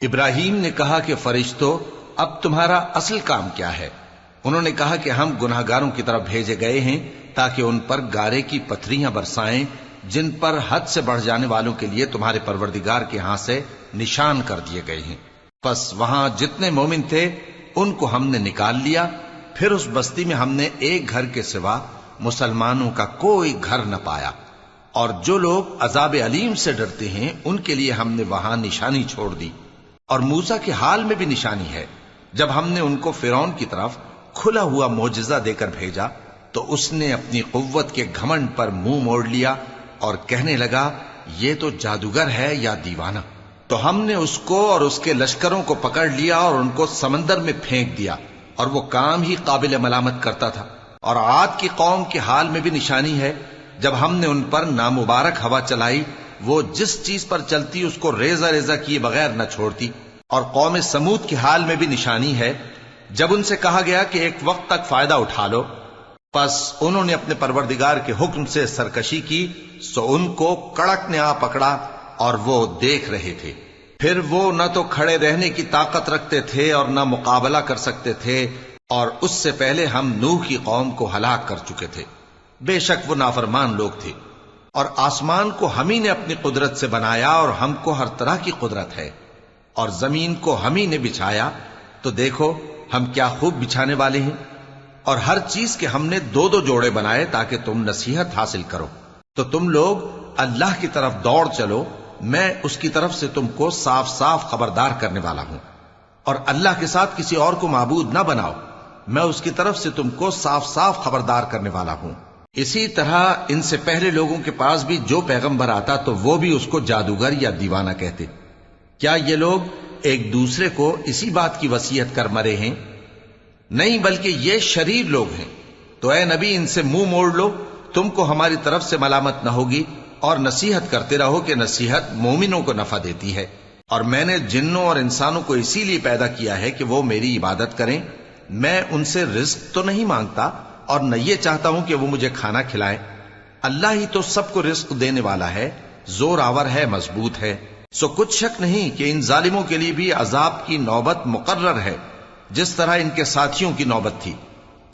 ابراہیم نے کہا کہ فرشتو، اب تمہارا اصل کام کیا ہے؟ انہوں نے کہا کہ ہم گناہ گاروں کی طرف بھیجے گئے ہیں تاکہ ان پر گارے کی پتھریاں برسائیں، جن پر حد سے بڑھ جانے والوں کے لیے تمہارے پروردگار کے ہاں سے نشان کر دیے گئے ہیں۔ پس وہاں جتنے مومن تھے، ان کو ہم نے نکال لیا۔ پھر اس بستی میں ہم نے ایک گھر کے سوا مسلمانوں کا کوئی گھر نہ پایا۔ اور جو لوگ عذاب علیم سے ڈرتے ہیں، ان کے لیے ہم نے وہاں نشانی چھوڑ دی۔ اور موسا کے حال میں بھی نشانی ہے۔ جب ہم نے ان کو فرون کی طرف کھلا ہوا موجزہ دے کر بھیجا، تو اس نے اپنی قوت کے گھمنڈ پر منہ موڑ لیا اور کہنے لگا، یہ تو جادوگر ہے یا دیوانہ؟ تو ہم نے اس کو اور اس کے لشکروں کو پکڑ لیا اور ان کو سمندر میں پھینک دیا، اور وہ کام ہی قابل ملامت کرتا تھا۔ اور عاد کی قوم کے حال میں بھی نشانی ہے۔ جب ہم نے ان پر نامبارک ہوا چلائی وہ جس چیز پر چلتی اس کو ریزہ ریزہ کیے بغیر نہ چھوڑتی۔ اور قوم سمود کے حال میں بھی نشانی ہے۔ جب ان سے کہا گیا کہ ایک وقت تک فائدہ اٹھا لو۔ پس انہوں نے اپنے پروردگار کے حکم سے سرکشی کی۔ سو ان کو کڑک نے آ پکڑا اور وہ دیکھ رہے تھے۔ پھر وہ نہ تو کھڑے رہنے کی طاقت رکھتے تھے اور نہ مقابلہ کر سکتے تھے۔ اور اس سے پہلے ہم نوح کی قوم کو ہلاک کر چکے تھے۔ بے شک وہ نافرمان لوگ تھے۔ اور آسمان کو ہم ہی نے اپنی قدرت سے بنایا اور ہم کو ہر طرح کی قدرت ہے اور زمین کو ہم ہی نے بچھایا، تو دیکھو ہم کیا خوب بچھانے والے ہیں۔ اور ہر چیز کے ہم نے دو دو جوڑے بنائے تاکہ تم نصیحت حاصل کرو۔ تو تم لوگ اللہ کی طرف دوڑ چلو، میں اس کی طرف سے تم کو صاف صاف خبردار کرنے والا ہوں۔ اور اللہ کے ساتھ کسی اور کو معبود نہ بناؤ، میں اس کی طرف سے تم کو صاف صاف خبردار کرنے والا ہوں۔ اسی طرح ان سے پہلے لوگوں کے پاس بھی جو پیغمبر آتا تو وہ بھی اس کو جادوگر یا دیوانہ کہتے۔ کیا یہ لوگ ایک دوسرے کو اسی بات کی وسیعت کر مرے ہیں؟ نہیں، بلکہ یہ شریر لوگ ہیں۔ تو اے نبی، ان سے منہ موڑ لو۔ تم کو ہماری طرف سے ملامت نہ ہوگی اور نصیحت کرتے رہو کہ نصیحت مومنوں کو نفع دیتی ہے۔ اور میں نے جنوں اور انسانوں کو اسی لیے پیدا کیا ہے کہ وہ میری عبادت کریں۔ میں ان سے رزق تو نہیں مانگتا اور نہ یہ چاہتا ہوں کہ وہ مجھے کھانا کھلائیں اللہ ہی تو سب کو رزق دینے والا ہے، زور آور ہے، مضبوط ہے۔ سو کچھ شک نہیں کہ ان ظالموں کے لیے بھی عذاب کی نوبت مقرر ہے، جس طرح ان کے ساتھیوں کی نوبت تھی۔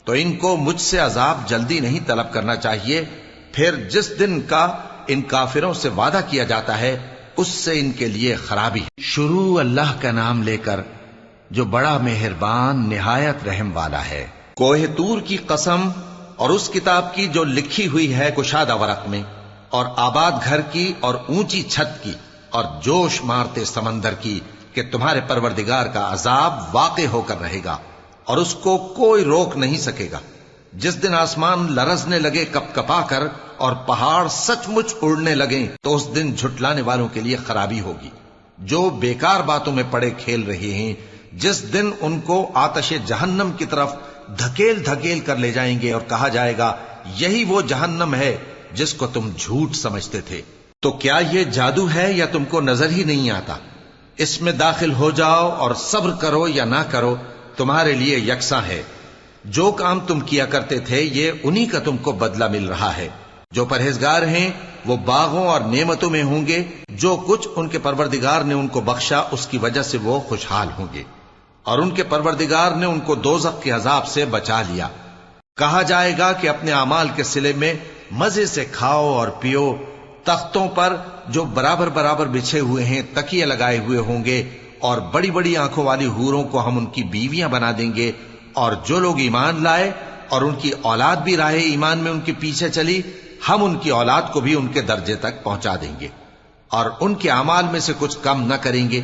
تو ان کو مجھ سے عذاب جلدی نہیں طلب کرنا چاہیے، پھر جس دن کا ان کافروں سے وعدہ کیا جاتا ہے، اس سے ان کے لیے خرابی۔ ہے شروع اللہ کا نام لے کر، جو بڑا مہربان، نہایت رحم والا ہے۔ کوہ تور کی قسم اور اس کتاب کی جو لکھی ہوئی ہے کشادہ ورق میں، اور آباد گھر کی اور اونچی چھت کی، اور جوش مارتے سمندر کی کہ تمہارے پروردگار کا عذاب واقع ہو کر رہے گا، اور اس کو کوئی روک نہیں سکے گا۔ جس دن آسمان لرزنے لگے کپ کپا کر اور پہاڑ سچ مچ اڑنے لگے، تو اس دن جھٹلانے والوں کے لیے خرابی ہوگی۔ جو بیکار باتوں میں پڑے کھیل رہے ہیں، جس دن ان کو آتش جہنم کی طرف دھکیل دھکیل کر لے جائیں گے اور کہا جائے گا، یہی وہ جہنم ہے جس کو تم جھوٹ سمجھتے تھے۔ تو کیا یہ جادو ہے یا تم کو نظر ہی نہیں آتا؟ اس میں داخل ہو جاؤ اور صبر کرو یا نہ کرو، تمہارے لیے یکساں ہے۔ جو کام تم کیا کرتے تھے، یہ انہی کا تم کو بدلہ مل رہا ہے۔ جو پرہیزگار ہیں، وہ باغوں اور نعمتوں میں ہوں گے۔ جو کچھ ان کے پروردگار نے ان کو بخشا، اس کی وجہ سے وہ خوشحال ہوں گے۔ اور ان کے پروردگار نے ان کو دوزخ کے عذاب سے بچا لیا۔ کہا جائے گا کہ اپنے اعمال کے سلے میں مزے سے کھاؤ اور پیو۔ تختوں پر جو برابر برابر بچھے ہوئے ہیں، تکیے لگائے ہوئے ہوں گے اور بڑی بڑی آنکھوں والی ہوروں کو ہم ان کی بیویاں بنا دیں گے۔ اور جو لوگ ایمان لائے اور ان کی اولاد بھی راہ ایمان میں ان کے پیچھے چلی، ہم ان کی اولاد کو بھی ان کے درجے تک پہنچا دیں گے۔ اور ان کے اعمال میں سے کچھ کم نہ کریں گے۔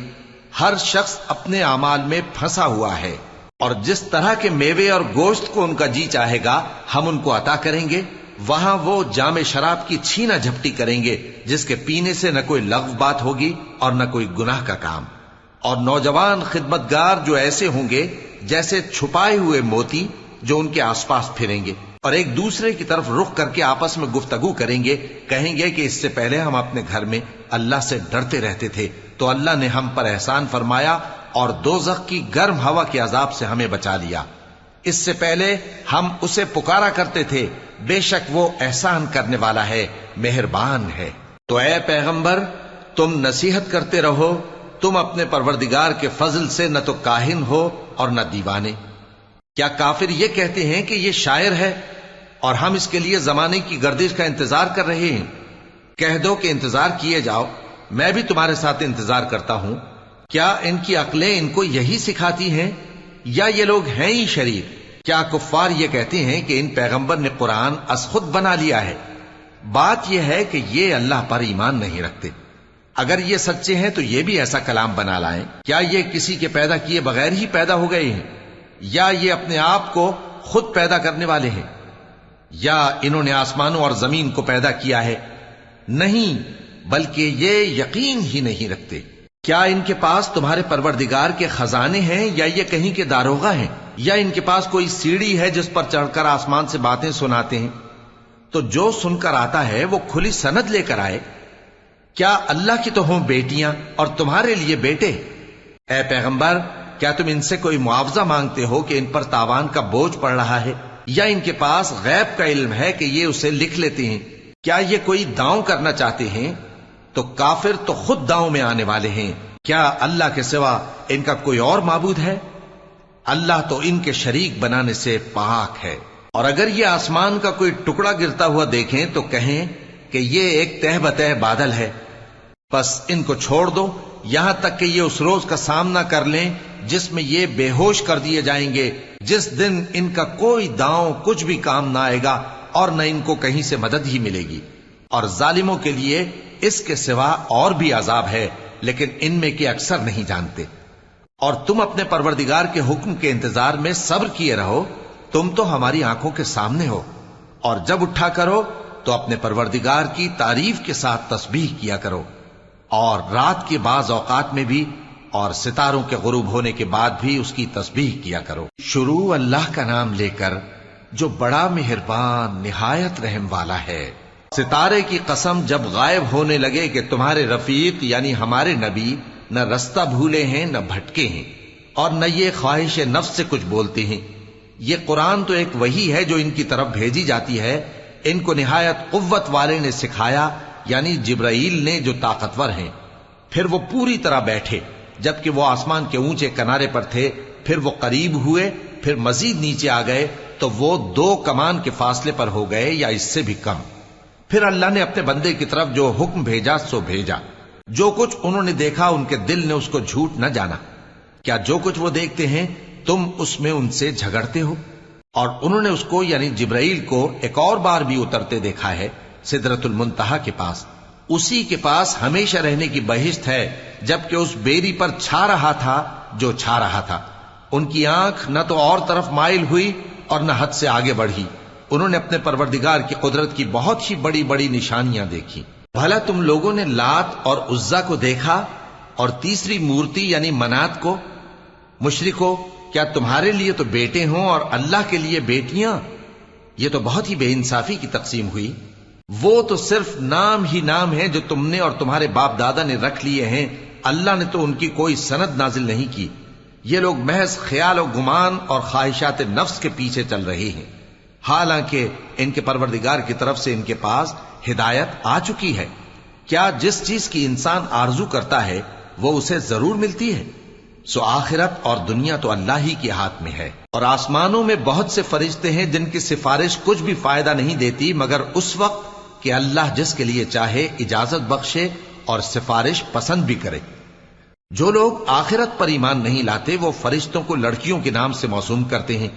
ہر شخص اپنے اعمال میں پھنسا ہوا ہے اور جس طرح کے میوے اور گوشت کو ان کا جی چاہے گا، ہم ان کو عطا کریں گے، وہاں وہ جام شراب کی چھینا جھپٹی کریں گے، جس کے پینے سے نہ کوئی لغو بات ہوگی اور نہ کوئی گناہ کا کام۔ اور نوجوان خدمتگار جو ایسے ہوں گے، جیسے چھپائے ہوئے موتی جو ان کے آس پاس پھریں گے۔ اور ایک دوسرے کی طرف رخ کر کے آپس میں گفتگو کریں گے، کہیں گے کہ اس سے پہلے ہم اپنے گھر میں اللہ سے ڈرتے رہتے تھے، تو اللہ نے ہم پر احسان فرمایا اور دو کی گرم ہوا کے عذاب سے ہمیں بچا لیا۔ اس سے پہلے ہم اسے پکارا کرتے تھے، بے شک وہ احسان کرنے والا ہے، مہربان ہے۔ تو اے پیغمبر، تم نصیحت کرتے رہو، تم اپنے پروردگار کے فضل سے نہ تو کاہن ہو اور نہ دیوانے۔ کیا کافر یہ کہتے ہیں کہ یہ شاعر ہے اور ہم اس کے لیے زمانے کی گردش کا انتظار کر رہے ہیں؟ کہہ دو کہ انتظار کیے جاؤ، میں بھی تمہارے ساتھ انتظار کرتا ہوں۔ کیا ان کی عقلیں ان کو یہی سکھاتی ہیں؟ یا یہ لوگ ہیں ہی شریف کیا کفار یہ کہتے ہیں کہ ان پیغمبر نے قرآن از خود بنا لیا ہے؟ بات یہ ہے کہ یہ اللہ پر ایمان نہیں رکھتے۔ اگر یہ سچے ہیں تو یہ بھی ایسا کلام بنا لائیں۔ کیا یہ کسی کے پیدا کیے بغیر ہی پیدا ہو گئے ہیں؟ یا یہ اپنے آپ کو خود پیدا کرنے والے ہیں، یا انہوں نے آسمانوں اور زمین کو پیدا کیا ہے، نہیں، بلکہ یہ یقین ہی نہیں رکھتے۔ کیا ان کے پاس تمہارے پروردگار کے خزانے ہیں، یا یہ کہیں کے داروغہ ہیں؟ یا ان کے پاس کوئی سیڑھی ہے جس پر چڑھ کر آسمان سے باتیں سناتے ہیں؟ تو جو سن کر آتا ہے، وہ کھلی سند لے کر آئے۔ کیا اللہ کی تو ہوں بیٹیاں اور تمہارے لیے بیٹے؟ اے پیغمبر کیا تم ان سے کوئی معاوضہ مانگتے ہو کہ ان پر تاوان کا بوجھ پڑ رہا ہے؟ یا ان کے پاس غیب کا علم ہے کہ یہ اسے لکھ لیتے ہیں؟ کیا یہ کوئی داؤں کرنا چاہتے ہیں؟ تو کافر تو خود داؤں میں آنے والے ہیں۔ کیا اللہ کے سوا ان کا کوئی اور معبود ہے؟ اللہ تو ان کے شریک بنانے سے پاک ہے۔ اور اگر یہ آسمان کا کوئی ٹکڑا گرتا ہوا دیکھیں تو کہیں کہ یہ ایک تہ بتہ بادل ہے۔ بس ان کو چھوڑ دو، یہاں تک کہ یہ اس روز کا سامنا کر لیں جس میں یہ بے ہوش کر دیے جائیں گے، جس دن ان کا کوئی داؤں کچھ بھی کام نہ آئے گا اور نہ ان کو کہیں سے مدد ہی ملے گی۔ اور ظالموں کے لیے اس کے سوا اور بھی عذاب ہے، لیکن ان میں کے اکثر نہیں جانتے۔ اور تم اپنے پروردگار کے حکم کے انتظار میں صبر کیے رہو، تم تو ہماری آنکھوں کے سامنے ہو۔ اور جب اٹھا کرو، تو اپنے پروردگار کی تعریف کے ساتھ تسبیح کیا کرو۔ اور رات کے بعض اوقات میں بھی اور ستاروں کے غروب ہونے کے بعد بھی اس کی تسبیح کیا کرو۔ شروع اللہ کا نام لے کر جو بڑا مہربان، نہایت رحم والا ہے۔ ستارے کی قسم جب غائب ہونے لگے کہ تمہارے رفیق یعنی ہمارے نبی نہ رستہ بھولے ہیں، نہ بھٹکے ہیں اور نہ یہ خواہش نفس سے کچھ بولتے ہیں۔ یہ قرآن تو ایک وہی ہے جو ان کی طرف بھیجی جاتی ہے۔ ان کو نہایت قوت والے نے سکھایا یعنی جبرائیل نے جو طاقتور ہیں۔ پھر وہ پوری طرح بیٹھے۔ جبکہ وہ آسمان کے اونچے کنارے پر تھے، پھر وہ قریب ہوئے، پھر مزید نیچے آ گئے، تو وہ دو کمان کے فاصلے پر ہو گئے یا اس سے بھی کم۔ پھر اللہ نے اپنے بندے کی طرف جو حکم بھیجا، سو بھیجا۔ جو کچھ انہوں نے دیکھا، ان کے دل نے اس کو جھوٹ نہ جانا۔ کیا جو کچھ وہ دیکھتے ہیں، تم اس میں ان سے جھگڑتے ہو؟ اور انہوں نے اس کو یعنی جبرائیل کو، ایک اور بار بھی اترتے دیکھا ہے، سدرت المنتہا کے پاس۔ اسی کے پاس ہمیشہ رہنے کی بہشت ہے، جبکہ اس بیری پر چھا رہا تھا جو چھا رہا تھا۔ ان کی آنکھ نہ تو اور طرف مائل ہوئی اور نہ حد سے آگے بڑھی۔ انہوں نے اپنے پروردگار کی قدرت کی بہت ہی بڑی بڑی نشانیاں دیکھی۔ بھلا تم لوگوں نے لات اور عزا کو دیکھا اور تیسری مورتی یعنی منات کو؟ مشرکو، کیا تمہارے لیے تو بیٹے ہوں اور اللہ کے لیے بیٹیاں؟ یہ تو بہت ہی بے انصافی کی تقسیم ہوئی۔ وہ تو صرف نام ہی نام ہے جو تم نے اور تمہارے باپ دادا نے رکھ لیے ہیں۔ اللہ نے تو ان کی کوئی سند نازل نہیں کی۔ یہ لوگ محض خیال و گمان اور خواہشات نفس کے پیچھے چل رہے ہیں۔ حالانکہ ان کے پروردگار کی طرف سے ان کے پاس ہدایت آ چکی ہے۔ کیا جس چیز کی انسان آرزو کرتا ہے وہ اسے ضرور ملتی ہے؟ سو آخرت اور دنیا تو اللہ ہی کے ہاتھ میں ہے۔ اور آسمانوں میں بہت سے فرشتے ہیں جن کی سفارش کچھ بھی فائدہ نہیں دیتی، مگر اس وقت کہ اللہ جس کے لیے چاہے اجازت بخشے اور سفارش پسند بھی کرے۔ جو لوگ آخرت پر ایمان نہیں لاتے، وہ فرشتوں کو لڑکیوں کے نام سے موسوم کرتے ہیں۔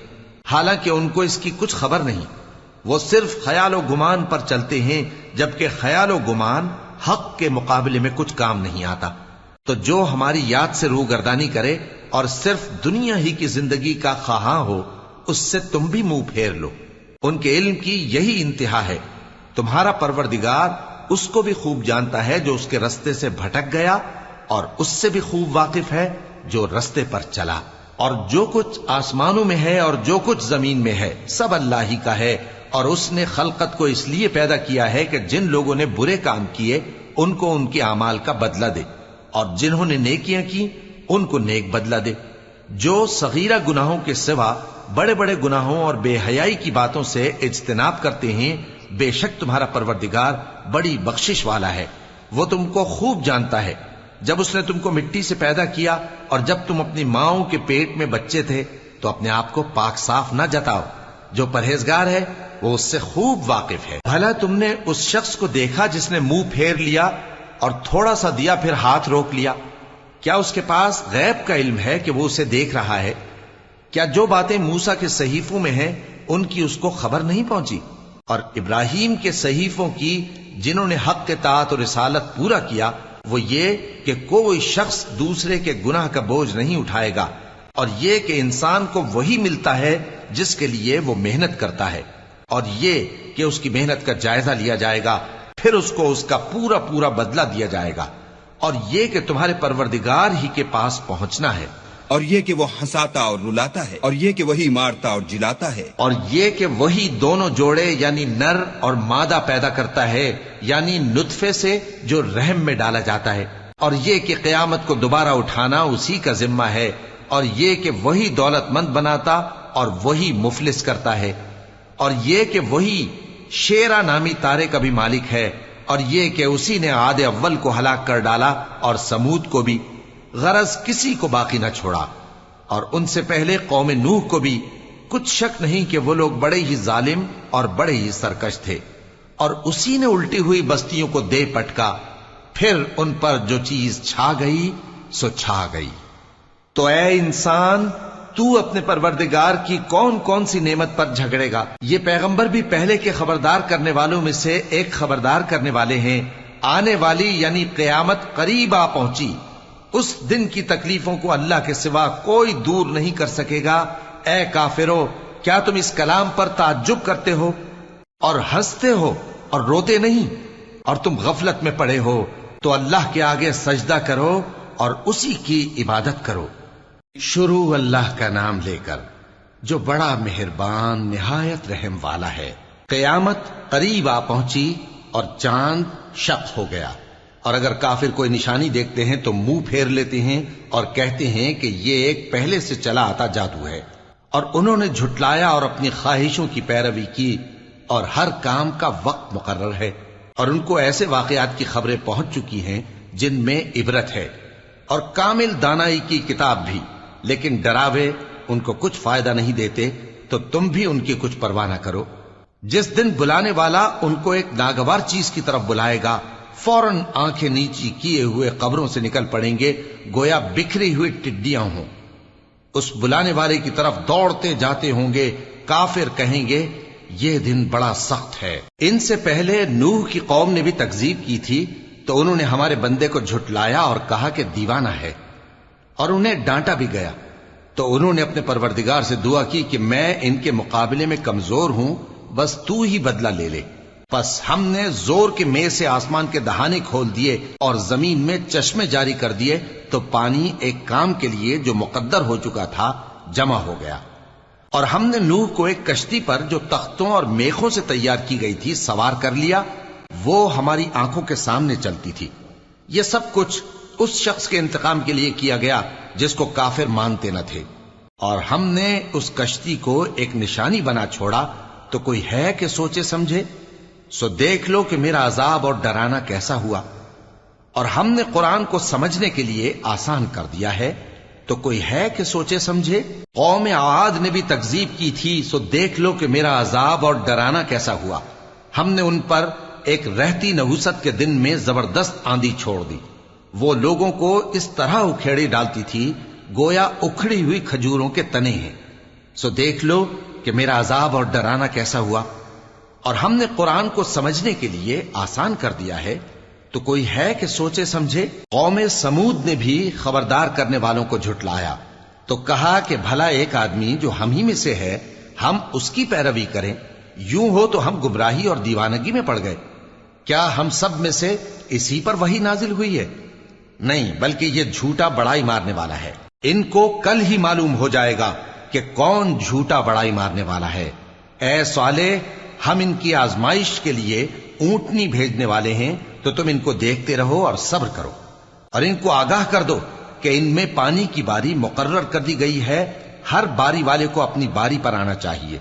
حالانکہ ان کو اس کی کچھ خبر نہیں۔ وہ صرف خیال و گمان پر چلتے ہیں، جبکہ خیال و گمان حق کے مقابلے میں کچھ کام نہیں آتا۔ تو جو ہماری یاد سے روح گردانی کرے اور صرف دنیا ہی کی زندگی کا خواہاں ہو، اس سے تم بھی منہ پھیر لو۔ ان کے علم کی یہی انتہا ہے۔ تمہارا پروردگار اس کو بھی خوب جانتا ہے جو اس کے رستے سے بھٹک گیا اور اس سے بھی خوب واقف ہے جو رستے پر چلا۔ اور جو کچھ آسمانوں میں ہے اور جو کچھ زمین میں ہے، سب اللہ ہی کا ہے۔ اور اس نے خلقت کو اس لیے پیدا کیا ہے کہ جن لوگوں نے برے کام کیے، ان کو ان کے اعمال کا بدلہ دے۔ اور جنہوں نے نیکیاں کی، ان کو نیک بدلہ دے۔ جو صغیرہ گناہوں کے سوا بڑے بڑے گناہوں اور بے حیائی کی باتوں سے اجتناب کرتے ہیں بے شک تمہارا پروردگار بڑی بخشش والا ہے۔ وہ تم کو خوب جانتا ہے۔ جب اس نے تم کو مٹی سے پیدا کیا اور جب تم اپنی ماؤں کے پیٹ میں بچے تھے، تو اپنے آپ کو پاک صاف نہ جتاؤ۔ جو پرہیزگار ہے، وہ اس سے خوب واقف ہے۔ بھلا تم نے اس شخص کو دیکھا جس نے منہ پھیر لیا اور تھوڑا سا دیا پھر ہاتھ روک لیا۔ کیا اس کے پاس غیب کا علم ہے کہ وہ اسے دیکھ رہا ہے؟ کیا جو باتیں موسا کے صحیفوں میں ہیں، ان کی اس کو خبر نہیں پہنچی؟ اور ابراہیم کے صحیفوں کی جنہوں نے حق کے تعت اور رسالت پورا کیا، وہ یہ کہ کوئی شخص دوسرے کے گناہ کا بوجھ نہیں اٹھائے گا، اور یہ کہ انسان کو وہی ملتا ہے جس کے لیے وہ محنت کرتا ہے، اور یہ کہ اس کی محنت کا جائزہ لیا جائے گا، پھر اس کو اس کا پورا پورا بدلہ دیا جائے گا، اور یہ کہ تمہارے پروردگار ہی کے پاس پہنچنا ہے۔ اور یہ کہ وہ ہنساتا اور رلاتا ہے، اور یہ کہ وہی مارتا اور جلاتا ہے۔ اور یہ کہ وہی دونوں جوڑے یعنی نر اور مادہ پیدا کرتا ہے یعنی نطفے سے جو رحم میں ڈالا جاتا ہے۔ اور یہ کہ قیامت کو دوبارہ اٹھانا اسی کا ذمہ ہے، اور یہ کہ وہی دولت مند بناتا اور وہی مفلس کرتا ہے۔ اور یہ کہ وہی شیرا نامی تارے کا بھی مالک ہے، اور یہ کہ اسی نے آد اول کو ہلاک کر ڈالا اور سمود کو بھی۔ غرض کسی کو باقی نہ چھوڑا اور ان سے پہلے قوم نوح کو بھی کچھ شک نہیں کہ وہ لوگ بڑے ہی ظالم اور بڑے ہی سرکش تھے اور اسی نے الٹی ہوئی بستیوں کو دے پٹکا، پھر ان پر جو چیز چھا گئی، سو چھا گئی۔ تو اے انسان، تو اپنے پروردگار کی کون کون سی نعمت پر جھگڑے گا؟ یہ پیغمبر بھی پہلے کے خبردار کرنے والوں میں سے ایک خبردار کرنے والے ہیں۔ آنے والی یعنی قیامت قریب آ پہنچی۔ اس دن کی تکلیفوں کو اللہ کے سوا کوئی دور نہیں کر سکے گا۔ اے کافرو، کیا تم اس کلام پر تعجب کرتے ہو؟ اور ہنستے ہو اور روتے نہیں؟ اور تم غفلت میں پڑے ہو، تو اللہ کے آگے سجدہ کرو اور اسی کی عبادت کرو۔ شروع اللہ کا نام لے کر، جو بڑا مہربان، نہایت رحم والا ہے۔ قیامت قریب آ پہنچی اور چاند شک ہو گیا۔ اور اگر کافر کوئی نشانی دیکھتے ہیں تو منہ پھیر لیتے ہیں اور کہتے ہیں کہ یہ ایک پہلے سے چلا آتا جادو ہے۔ اور انہوں نے جھٹلایا اور اپنی خواہشوں کی پیروی کی اور ہر کام کا وقت مقرر ہے۔ اور ان کو ایسے واقعات کی خبریں پہنچ چکی ہیں جن میں عبرت ہے۔ اور کامل دانائی کی کتاب بھی۔ لیکن ڈراوے ان کو کچھ فائدہ نہیں دیتے، تو تم بھی ان کی کچھ پرواہ نہ کرو۔ جس دن بلانے والا ان کو ایک ناگوار چیز کی طرف بلائے گا فوراً آنکھیں نیچی کیے ہوئے قبروں سے نکل پڑیں گے، گویا بکھری ہوئی ٹڈیاں ہوں۔ اس بلانے والے کی طرف دوڑتے جاتے ہوں گے، کافر کہیں گے، یہ دن بڑا سخت ہے۔ ان سے پہلے نوح کی قوم نے بھی تکزیب کی تھی، تو انہوں نے ہمارے بندے کو جھٹلایا اور کہا کہ دیوانہ ہے۔ اور انہیں ڈانٹا بھی گیا۔ تو انہوں نے اپنے پروردگار سے دعا کی کہ میں ان کے مقابلے میں کمزور ہوں، بس تو ہی بدلہ لے لے۔ پس ہم نے زور کے میں سے آسمان کے دہانے کھول دیے اور زمین میں چشمے جاری کر دیے تو پانی ایک کام کے لیے جو مقدر ہو چکا تھا جمع ہو گیا۔ اور ہم نے نوح کو ایک کشتی پر جو تختوں اور میخوں سے تیار کی گئی تھی سوار کر لیا۔ وہ ہماری آنکھوں کے سامنے چلتی تھی۔ یہ سب کچھ اس شخص کے انتقام کے لیے کیا گیا جس کو کافر مانتے نہ تھے۔ اور ہم نے اس کشتی کو ایک نشانی بنا چھوڑا تو کوئی ہے کہ سوچے سمجھے؟ سو دیکھ لو کہ میرا عذاب اور ڈرانا کیسا ہوا۔ اور ہم نے قرآن کو سمجھنے کے لیے آسان کر دیا ہے۔ تو کوئی ہے کہ سوچے سمجھے؟ قوم آد نے بھی تکزیب کی تھی، سو دیکھ لو کہ میرا عذاب اور ڈرانا کیسا ہوا۔ ہم نے ان پر ایک رہتی نحوست کے دن میں زبردست آندھی چھوڑ دی۔ وہ لوگوں کو اس طرح اکھیڑی ڈالتی تھی، گویا اکھڑی ہوئی کھجوروں کے تنے ہیں۔ سو دیکھ لو کہ میرا عذاب اور ڈرانا کیسا ہوا۔ اور ہم نے قرآن کو سمجھنے کے لیے آسان کر دیا ہے، تو کوئی ہے کہ سوچے سمجھے؟ قوم سمود نے بھی خبردار کرنے والوں کو جھٹلایا۔ تو کہا کہ بھلا ایک آدمی جو ہم ہی میں سے ہے، ہم اس کی پیروی کریں۔ یوں ہو تو ہم گمراہی اور دیوانگی میں پڑ گئے۔ کیا ہم سب میں سے اسی پر وہی نازل ہوئی ہے؟ نہیں، بلکہ یہ جھوٹا بڑائی مارنے والا ہے۔ ان کو کل ہی معلوم ہو جائے گا کہ کون جھوٹا بڑائی مارنے والا ہے۔ اے سوالے ہم ان کی آزمائش کے لیے اونٹنی بھیجنے والے ہیں، تو تم ان کو دیکھتے رہو اور صبر کرو۔ اور ان کو آگاہ کر دو کہ ان میں پانی کی باری مقرر کر دی گئی ہے، ہر باری والے کو اپنی باری پر آنا چاہیے۔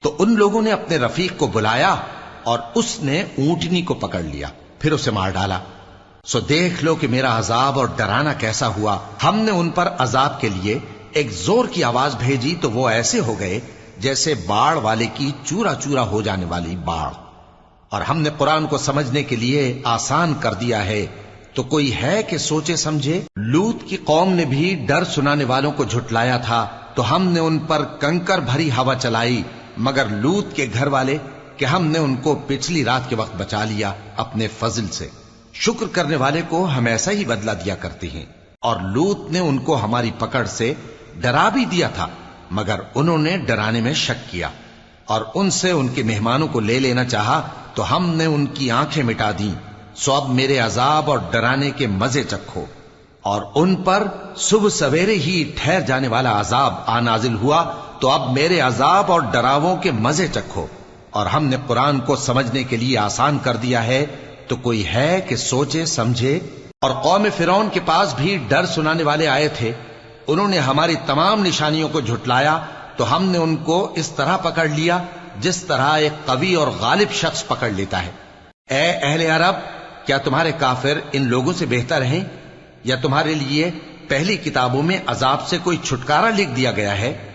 تو ان لوگوں نے اپنے رفیق کو بلایا اور اس نے اونٹنی کو پکڑ لیا، پھر اسے مار ڈالا۔ سو دیکھ لو کہ میرا عذاب اور ڈرانا کیسا ہوا۔ ہم نے ان پر عذاب کے لیے ایک زور کی آواز بھیجی تو وہ ایسے ہو گئے جیسے باڑ والے کی چورا چورا ہو جانے والی باڑ۔ اور ہم نے قرآن کو سمجھنے کے لیے آسان کر دیا ہے۔ تو کوئی ہے کہ سوچے سمجھے؟ لوت کی قوم نے بھی ڈر سنانے والوں کو جھٹلایا تھا۔ تو ہم نے ان پر کنکر بھری ہوا چلائی۔ مگر لوت کے گھر والے کہ ہم نے ان کو پچھلی رات کے وقت بچا لیا اپنے فضل سے۔ شکر کرنے والے کو ہم ایسا ہی بدلہ دیا کرتے ہیں۔ اور لوت نے ان کو ہماری پکڑ سے ڈرا بھی دیا تھا۔ مگر انہوں نے ڈرانے میں شک کیا اور ان سے ان کے مہمانوں کو لے لینا چاہا تو ہم نے ان کی آنکھیں مٹا دی سو اب میرے عذاب اور ڈرانے کے مزے چکھو۔ اور ان پر صبح سویرے ہی ٹھہر جانے والا عذاب آ نازل ہوا۔ تو اب میرے عذاب اور ڈراووں کے مزے چکھو۔ اور ہم نے قرآن کو سمجھنے کے لیے آسان کر دیا ہے۔ تو کوئی ہے کہ سوچے، سمجھے۔ اور قوم فرون کے پاس بھی ڈر سنانے والے آئے تھے۔ انہوں نے ہماری تمام نشانیوں کو جھٹلایا تو ہم نے ان کو اس طرح پکڑ لیا جس طرح ایک قوی اور غالب شخص پکڑ لیتا ہے۔ اے اہل عرب، کیا تمہارے کافر ان لوگوں سے بہتر ہیں؟ یا تمہارے لیے پہلی کتابوں میں عذاب سے کوئی چھٹکارا لکھ دیا گیا ہے؟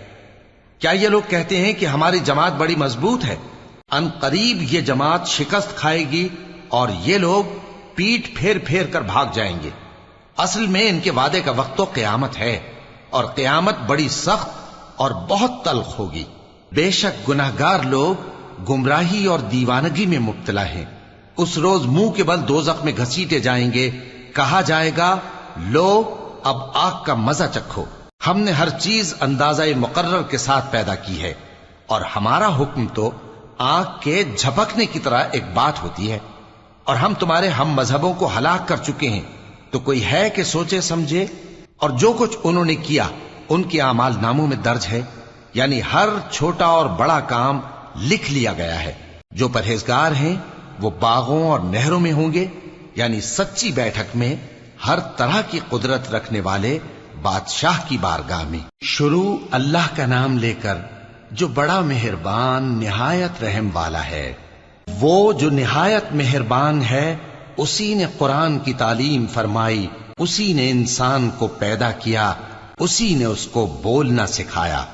کیا یہ لوگ کہتے ہیں کہ ہماری جماعت بڑی مضبوط ہے؟ ان قریب یہ جماعت شکست کھائے گی اور یہ لوگ پیٹ پھیر پھیر کر بھاگ جائیں گے۔ اصل میں ان کے وعدے کا وقت تو قیامت ہے۔ اور قیامت بڑی سخت اور بہت تلخ ہوگی۔ بے شک گناہ گار لوگ گمراہی اور دیوانگی میں مبتلا ہیں۔ اس روز منہ کے بل دوزخ میں گھسیٹے جائیں گے۔ کہا جائے گا، لو، اب آگ کا مزہ چکھو۔ ہم نے ہر چیز اندازہ مقرر کے ساتھ پیدا کی ہے۔ اور ہمارا حکم تو آگ کے جھپکنے کی طرح ایک بات ہوتی ہے۔ اور ہم تمہارے ہم مذہبوں کو ہلاک کر چکے ہیں۔ تو کوئی ہے کہ سوچے، سمجھے؟ اور جو کچھ انہوں نے کیا، ان کے اعمال ناموں میں درج ہے یعنی ہر چھوٹا اور بڑا کام لکھ لیا گیا ہے۔ جو پرہیزگار ہیں، وہ باغوں اور نہروں میں ہوں گے یعنی سچی بیٹھک میں ہر طرح کی قدرت رکھنے والے بادشاہ کی بارگاہ میں۔ شروع اللہ کا نام لے کر جو بڑا مہربان، نہایت رحم والا ہے۔ وہ جو نہایت مہربان ہے، اسی نے قرآن کی تعلیم فرمائی۔ اسی نے انسان کو پیدا کیا، اسی نے اس کو بولنا سکھایا۔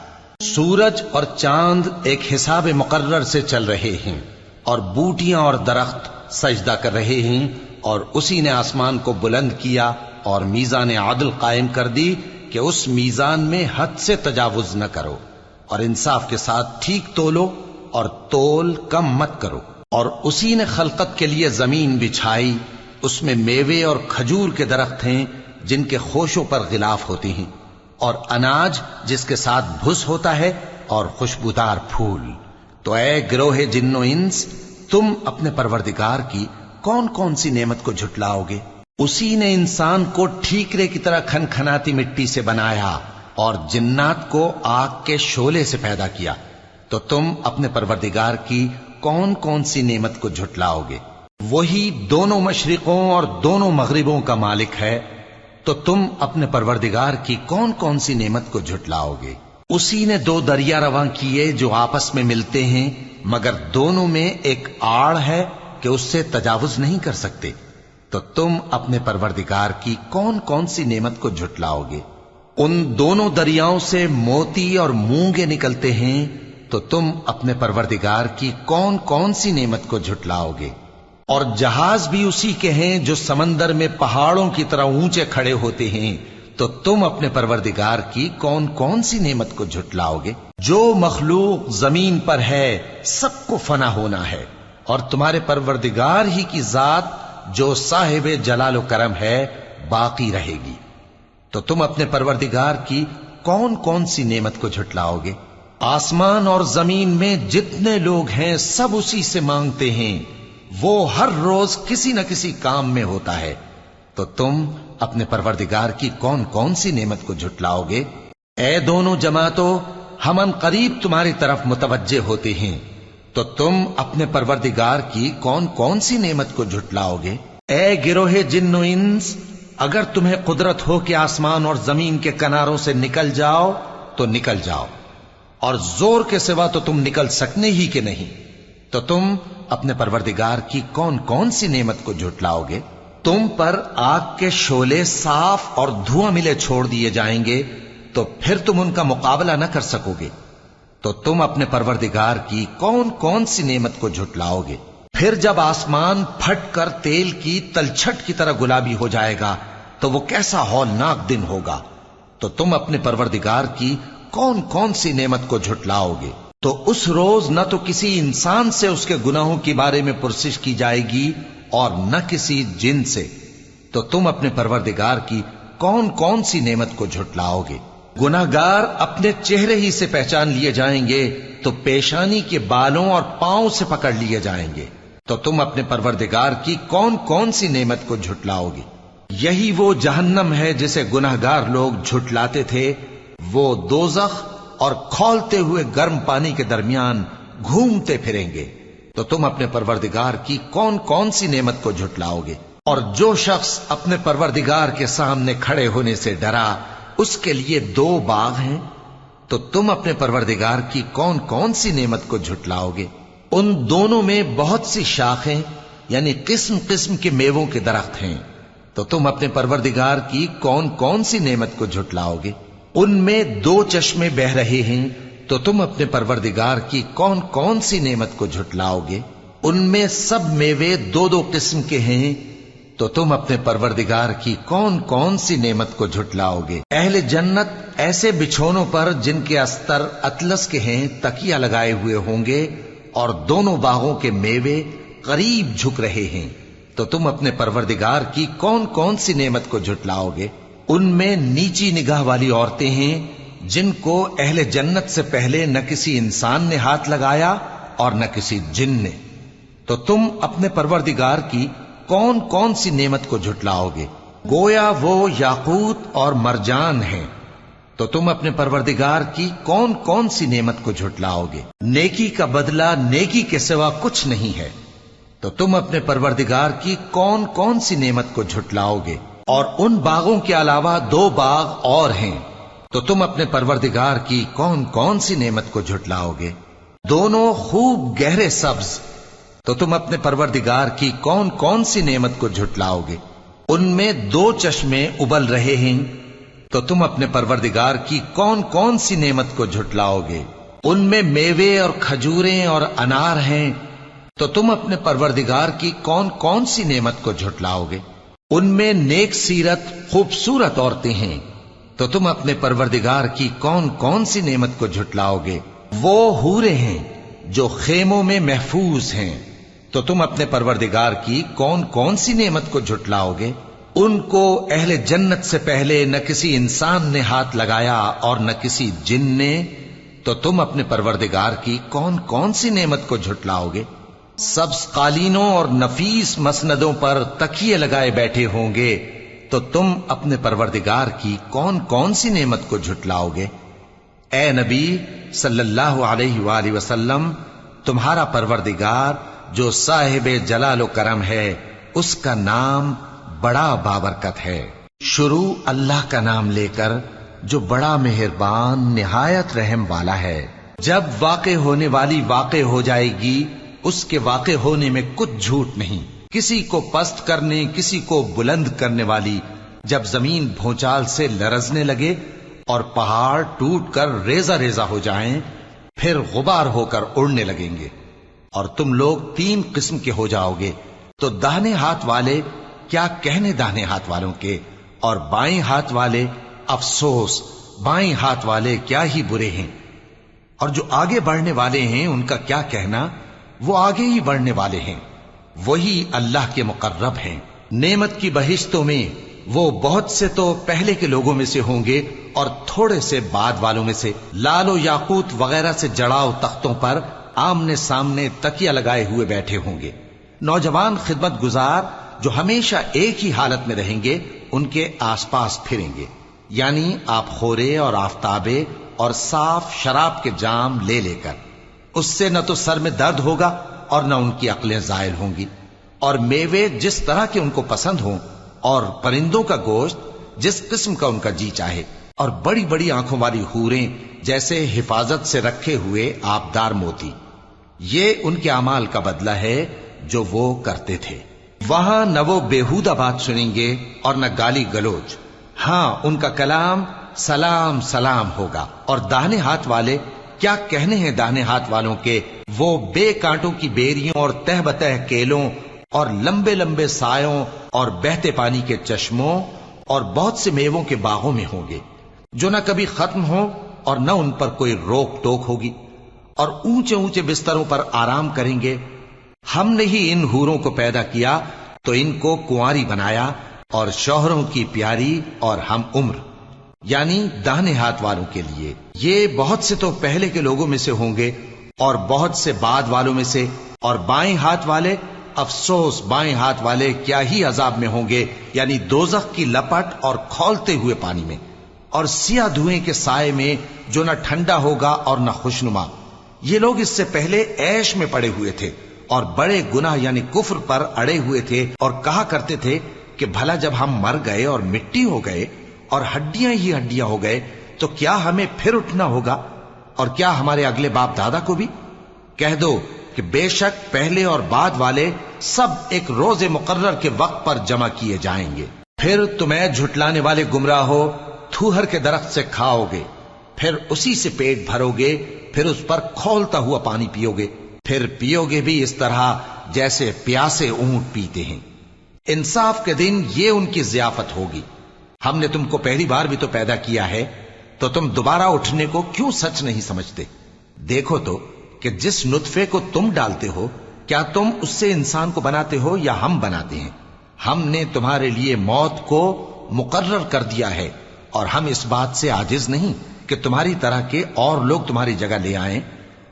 سورج اور چاند ایک حساب مقرر سے چل رہے ہیں اور بوٹیاں اور درخت سجدہ کر رہے ہیں اور اسی نے آسمان کو بلند کیا اور میزان عادل قائم کر دی کہ اس میزان میں حد سے تجاوز نہ کرو اور انصاف کے ساتھ ٹھیک تولو اور تول کم مت کرو۔ اور اسی نے خلقت کے لیے زمین بچھائی اس میں میوے اور کھجور کے درخت ہیں جن کے خوشوں پر غلاف ہوتی ہیں اور اناج جس کے ساتھ بھس ہوتا ہے اور خوشبودار پھول۔ تو اے گروہ جن و انس، تم اپنے پروردگار کی کون کون سی نعمت کو جھٹلاؤ گے؟ اسی نے انسان کو ٹھیکرے کی طرح کھن کھناتی مٹی سے بنایا اور جنات کو آگ کے شولے سے پیدا کیا۔ تو تم اپنے پروردگار کی کون کون سی نعمت کو جھٹلاؤ گے؟ وہی دونوں مشرقوں اور دونوں مغربوں کا مالک ہے، تو تم اپنے پروردگار کی کون کون سی نعمت کو جھٹلاؤ گے؟ اسی نے دو دریا رواں کیے جو آپس میں ملتے ہیں، مگر دونوں میں ایک آڑ ہے کہ اس سے تجاوز نہیں کر سکتے۔ تو تم اپنے پروردگار کی کون کون سی نعمت کو جھٹلاؤ گے؟ ان دونوں دریاؤں سے موتی اور مونگے نکلتے ہیں، تو تم اپنے پروردگار کی کون کون سی نعمت کو جھٹلاؤ گے؟ اور جہاز بھی اسی کے ہیں جو سمندر میں پہاڑوں کی طرح اونچے کھڑے ہوتے ہیں۔ تو تم اپنے پروردگار کی کون کون سی نعمت کو جھٹلاؤ گے؟ جو مخلوق زمین پر ہے، سب کو فنا ہونا ہے۔ اور تمہارے پروردگار ہی کی ذات جو صاحب جلال و کرم ہے، باقی رہے گی۔ تو تم اپنے پروردگار کی کون کون سی نعمت کو جھٹلاؤ گے؟ آسمان اور زمین میں جتنے لوگ ہیں، سب اسی سے مانگتے ہیں۔ وہ ہر روز کسی نہ کسی کام میں ہوتا ہے۔ تو تم اپنے پروردگار کی کون کون سی نعمت کو جھٹلاؤ گے؟ اے دونوں جماعتوں، ہم ان قریب تمہاری طرف متوجہ ہوتے ہیں۔ تو تم اپنے پروردگار کی کون کون سی نعمت کو جھٹلاؤ گے؟ اے گروہ جن و انس، اگر تمہیں قدرت ہو کہ آسمان اور زمین کے کناروں سے نکل جاؤ، تو نکل جاؤ۔ اور زور کے سوا تو تم نکل سکنے ہی کہ نہیں۔ تو تم اپنے پروردگار کی کون کون سی نعمت کو جھٹلاؤ گے؟ تم پر آگ کے شولے صاف اور دھواں ملے چھوڑ دیے جائیں گے، تو پھر تم ان کا مقابلہ نہ کر سکو گے۔ تو تم اپنے پروردگار کی کون کون سی نعمت کو جھٹلاؤ گے؟ پھر جب آسمان پھٹ کر تیل کی تلچھٹ کی طرح گلابی ہو جائے گا، تو وہ کیسا ہولناک دن ہوگا؟ تو تم اپنے پروردگار کی کون کون سی نعمت کو جھٹلاؤ گے؟ تو اس روز نہ تو کسی انسان سے اس کے گناہوں کے بارے میں پرسش کی جائے گی اور نہ کسی جن سے۔ تو تم اپنے پروردگار کی کون کون سی نعمت کو جھٹلاؤ گے؟ گناگار اپنے چہرے ہی سے پہچان لیے جائیں گے، تو پیشانی کے بالوں اور پاؤں سے پکڑ لیے جائیں گے۔ تو تم اپنے پروردگار کی کون کون سی نعمت کو جھٹلاؤ گے؟ یہی وہ جہنم ہے جسے گناہگار لوگ جھٹلاتے تھے، وہ دوزخ اور کھولتے ہوئے گرم پانی کے درمیان گھومتے پھریں گے۔ تو تم اپنے پروردگار کی کون کون سی نعمت کو جھٹلاؤ گے؟ اور جو شخص اپنے پروردگار کے سامنے کھڑے ہونے سے ڈرا، اس کے لیے دو باغ ہیں۔ تو تم اپنے پروردگار کی کون کون سی نعمت کو جھٹلاؤ گے؟ ان دونوں میں بہت سی شاخیں یعنی قسم قسم کے میووں کے درخت ہیں۔ تو تم اپنے پروردگار کی کون کون سی نعمت کو جھٹلاؤ گے؟ ان میں دو چشمے بہ رہے ہیں، تو تم اپنے پروردگار کی کون کون سی نعمت کو جھٹلاؤ گے؟ ان میں سب میوے دو دو قسم کے ہیں، تو تم اپنے پروردگار کی کون کون سی نعمت کو جھٹلاؤ گے؟ اہل جنت ایسے بچھونوں پر جن کے استر اطلس کے ہیں تکیا لگائے ہوئے ہوں گے، اور دونوں باغوں کے میوے قریب جھک رہے ہیں، تو تم اپنے پروردگار کی کون کون سی نعمت کو جھٹلاؤ گے؟ ان میں نیچی نگاہ والی عورتیں ہیں جن کو اہل جنت سے پہلے نہ کسی انسان نے ہاتھ لگایا اور نہ کسی جن نے۔ تو تم اپنے پروردگار کی کون کون سی نعمت کو جھٹلاؤ گے؟ گویا وہ یاقوت اور مرجان ہیں۔ تو تم اپنے پروردگار کی کون کون سی نعمت کو جھٹلاؤ گے؟ نیکی کا بدلہ نیکی کے سوا کچھ نہیں ہے۔ تو تم اپنے پروردگار کی کون کون سی نعمت کو جھٹلاؤ گے؟ اور ان باغوں کے علاوہ دو باغ اور ہیں۔ تو تم اپنے پروردگار کی کون کون سی نعمت کو جھٹلاؤ گے؟ دونوں خوب گہرے سبز۔ تو تم اپنے پروردگار کی کون کون سی نعمت کو جھٹلاؤ گے؟ ان میں دو چشمے ابل رہے ہیں۔ تو تم اپنے پروردگار کی کون کون سی نعمت کو جھٹلاؤ گے؟ ان میں میوے اور کھجوریں اور انار ہیں۔ تو تم اپنے پروردگار کی کون کون سی نعمت کو جھٹلاؤ گے؟ ان میں نیک سیرت خوبصورت عورتیں ہیں۔ تو تم اپنے پروردگار کی کون کون سی نعمت کو جھٹلاؤ گے؟ وہ ہورے ہیں جو خیموں میں محفوظ ہیں۔ تو تم اپنے پروردگار کی کون کون سی نعمت کو جھٹلاؤ گے؟ ان کو اہل جنت سے پہلے نہ کسی انسان نے ہاتھ لگایا اور نہ کسی جن نے، تو تم اپنے پروردگار کی کون کون سی نعمت کو جھٹلاؤ گے؟ سبز قالینوں اور نفیس مسندوں پر تکیے لگائے بیٹھے ہوں گے، تو تم اپنے پروردگار کی کون کون سی نعمت کو جھٹلاؤ گے؟ اے نبی صلی اللہ علیہ وآلہ وسلم، تمہارا پروردگار جو صاحب جلال و کرم ہے، اس کا نام بڑا بابرکت ہے۔ شروع اللہ کا نام لے کر جو بڑا مہربان، نہایت رحم والا ہے۔ جب واقع ہونے والی واقع ہو جائے گی اس کے واقع ہونے میں کچھ جھوٹ نہیں۔ کسی کو پست کرنے، کسی کو بلند کرنے والی جب زمین بھونچال سے لرزنے لگے اور پہاڑ ٹوٹ کر ریزا ریزا ہو جائیں، پھر غبار ہو کر اڑنے لگیں گے۔ اور تم لوگ تین قسم کے ہو جاؤ گے۔ تو داہنے ہاتھ والے، کیا کہنے داہنے ہاتھ والوں کے؟ اور بائیں ہاتھ والے، افسوس، بائیں ہاتھ والے کیا ہی برے ہیں۔ اور جو آگے بڑھنے والے ہیں، ان کا کیا کہنا؟ وہ آگے ہی بڑھنے والے ہیں۔ وہی اللہ کے مقرب ہیں۔ نعمت کی بہشتوں میں وہ بہت سے تو پہلے کے لوگوں میں سے ہوں گے اور تھوڑے سے بعد والوں میں سے۔ لالو یاقوت وغیرہ سے جڑاؤ تختوں پر آمنے سامنے تکیا لگائے ہوئے بیٹھے ہوں گے۔ نوجوان خدمت گزار جو ہمیشہ ایک ہی حالت میں رہیں گے، ان کے آس پاس پھریں گے۔ یعنی آپ خورے اور آفتابے اور صاف شراب کے جام لے لے کر۔ اس سے نہ تو سر میں درد ہوگا اور نہ ان کی عقلیں زائل ہوں گی۔ اور میوے جس طرح کے ان کو پسند ہوں، اور پرندوں کا گوشت جس قسم کا ان کا جی چاہے، اور بڑی بڑی آنکھوں والی ہوریں جیسے حفاظت سے رکھے ہوئے آبدار موتی۔ یہ ان کے امال کا بدلہ ہے جو وہ کرتے تھے۔ وہاں نہ وہ بےحودہ بات سنیں گے اور نہ گالی گلوچ۔ ہاں ان کا کلام سلام سلام ہوگا اور داہنے ہاتھ والے کیا کہنے ہیں داہنے ہاتھ والوں کے؟ وہ بے کانٹوں کی بیریوں اور تہ بتہ کیلوں اور لمبے لمبے سایوں اور بہتے پانی کے چشموں اور بہت سے میووں کے باغوں میں ہوں گے، جو نہ کبھی ختم ہو اور نہ ان پر کوئی روک ٹوک ہوگی، اور اونچے اونچے بستروں پر آرام کریں گے۔ ہم نے ہی ان ہوروں کو پیدا کیا تو ان کو کنواری بنایا اور شوہروں کی پیاری اور ہم عمر۔ یعنی داہنے ہاتھ والوں کے لیے۔ یہ بہت سے تو پہلے کے لوگوں میں سے ہوں گے اور بہت سے بعد والوں میں سے۔ اور بائیں ہاتھ والے، افسوس، بائیں ہاتھ والے کیا ہی عذاب میں ہوں گے۔ یعنی دوزخ کی لپٹ اور کھولتے ہوئے پانی میں۔ اور سیاہ دھوئیں کے سائے میں جو نہ ٹھنڈا ہوگا اور نہ خوشنما۔ یہ لوگ اس سے پہلے ایش میں پڑے ہوئے تھے اور بڑے گناہ یعنی کفر پر اڑے ہوئے تھے اور کہا کرتے تھے کہ بھلا جب ہم مر گئے اور مٹی ہو گئے اور ہڈیاں ہی ہڈیاں ہو گئے، تو کیا ہمیں پھر اٹھنا ہوگا؟ اور کیا ہمارے اگلے باپ دادا کو بھی؟ کہہ دو کہ بے شک پہلے اور بعد والے سب ایک روز مقرر کے وقت پر جمع کیے جائیں گے۔ پھر تمہیں جھٹلانے والے گمراہ ہو، تھوہر کے درخت سے کھاؤ گے۔ پھر اسی سے پیٹ بھرو گے، پھر اس پر کھولتا ہوا پانی پیو گے۔ پھر پیو گے بھی اس طرح جیسے پیاسے اونٹ پیتے ہیں۔ انصاف کے دن یہ ان کی ضیافت ہوگی۔ ہم نے تم کو پہلی بار بھی تو پیدا کیا ہے، تو تم دوبارہ اٹھنے کو کیوں سچ نہیں سمجھتے؟ دیکھو تو کہ جس نطفے کو تم ڈالتے ہو، کیا تم اس سے انسان کو بناتے ہو یا ہم بناتے ہیں؟ ہم نے تمہارے لیے موت کو مقرر کر دیا ہے، اور ہم اس بات سے آجز نہیں کہ تمہاری طرح کے اور لوگ تمہاری جگہ لے آئیں،